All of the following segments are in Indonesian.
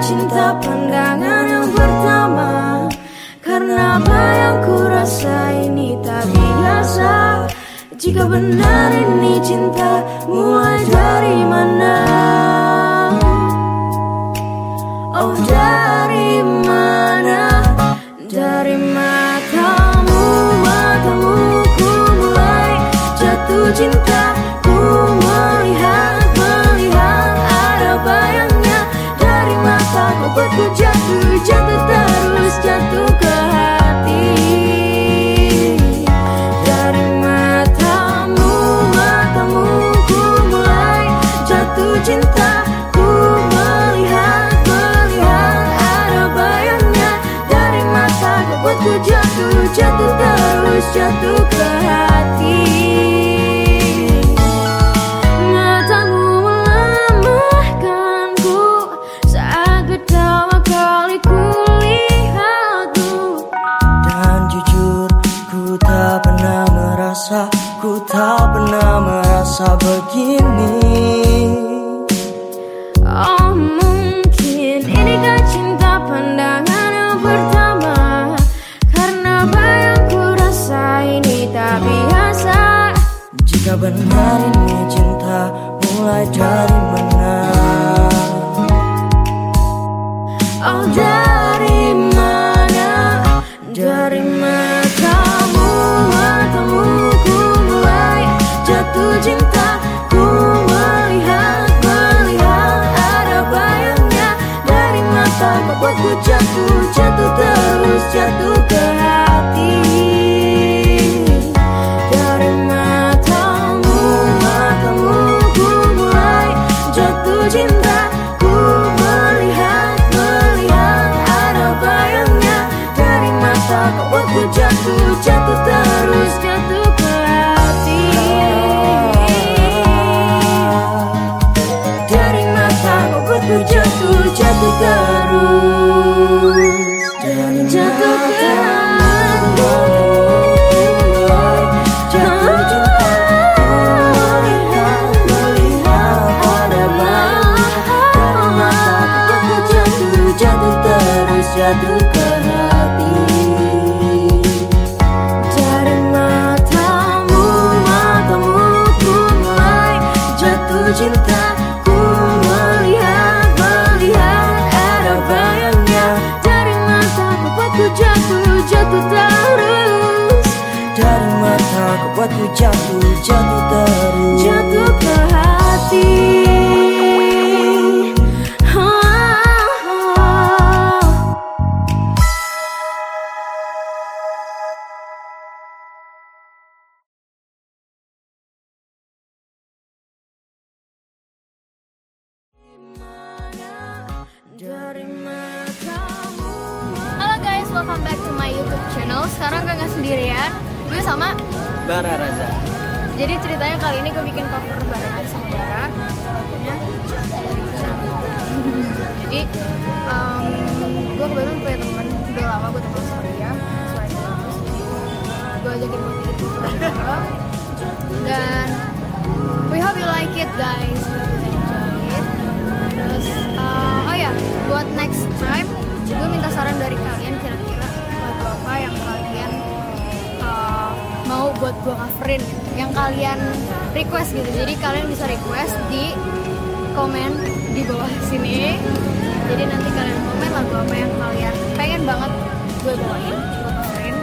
cinta pandangan yang pertama. Karena apa yang ku rasa ini tak biasa. Jika benar ini cinta mulai dari mana? Oh dari mana? Dari matamu Matamu ku mulai jatuh cinta jatuh terus jatuh ke hati. Dari matamu Matamu ku mulai jatuh cinta. Ku melihat Melihat ada bayangnya Dari mata kau buat ku jatuh Jatuh terus jatuh ke merasa Ku tak pernah merasa begini. Oh mungkin inikah cinta pandangan yang pertama? Karena apa yang ku rasa ini tak biasa. Jika benar ini cinta mulai dari jatuh jatuh, terus. Dari mata ku jatuh, jatuh terus welcome back to my YouTube channel. Sekarang gue nggak sendirian, gue sama. Bara Raza Jadi ceritanya kali ini gue bikin cover bareng sama Bara. Lagunya Jadi um, gue kebetulan punya temen udah lama gue temen sama dia. Gue ajakin buat bikin cover. Dan we hope you like it guys. Buat gue coverin, yang kalian request gitu. Jadi kalian bisa request di komen di bawah sini. Jadi nanti kalian komen lagu apa yang kalian pengen banget gue bawain, gue coverin.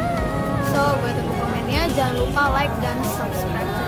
So, gue tunggu komennya. Jangan lupa like dan subscribe.